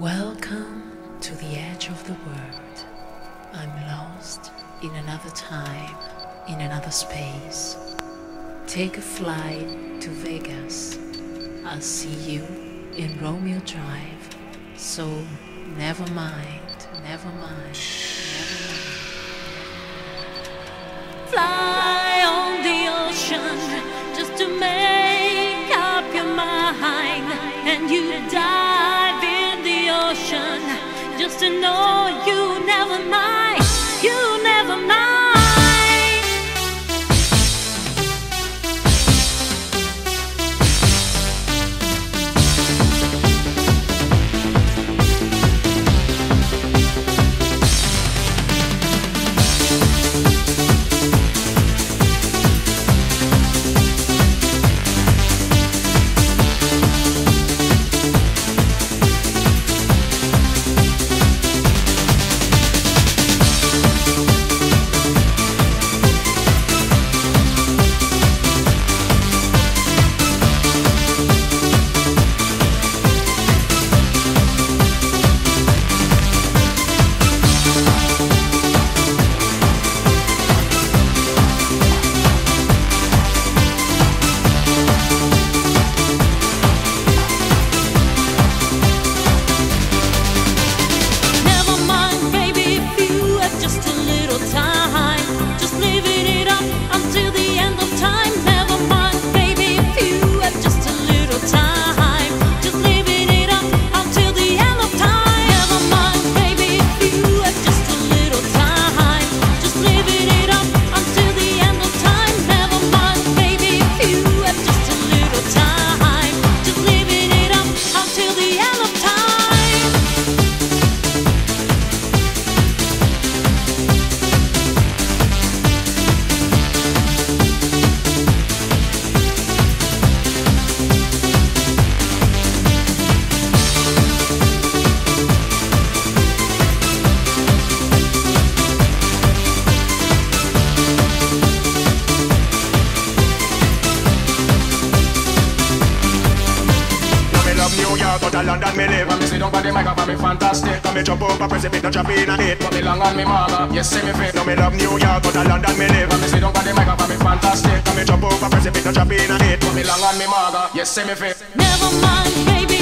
Welcome to the edge of the world. I'm lost in another time, in another space. Take a flight to Vegas. I'll see you in Rodeo Drive. So never mind, never mind, never mind. To know me live. When me sit down by the mic, I me fantastic. Now me jump up a precipice, jump in a hit. Put me long on me maga, yes, see me fit. Now me love New York, but I London me live. When me sit by the mic, I me fantastic. Now me jump up a precipice, jump in a hit. Put me long on me maga, yes, see me fit. Never mind, baby,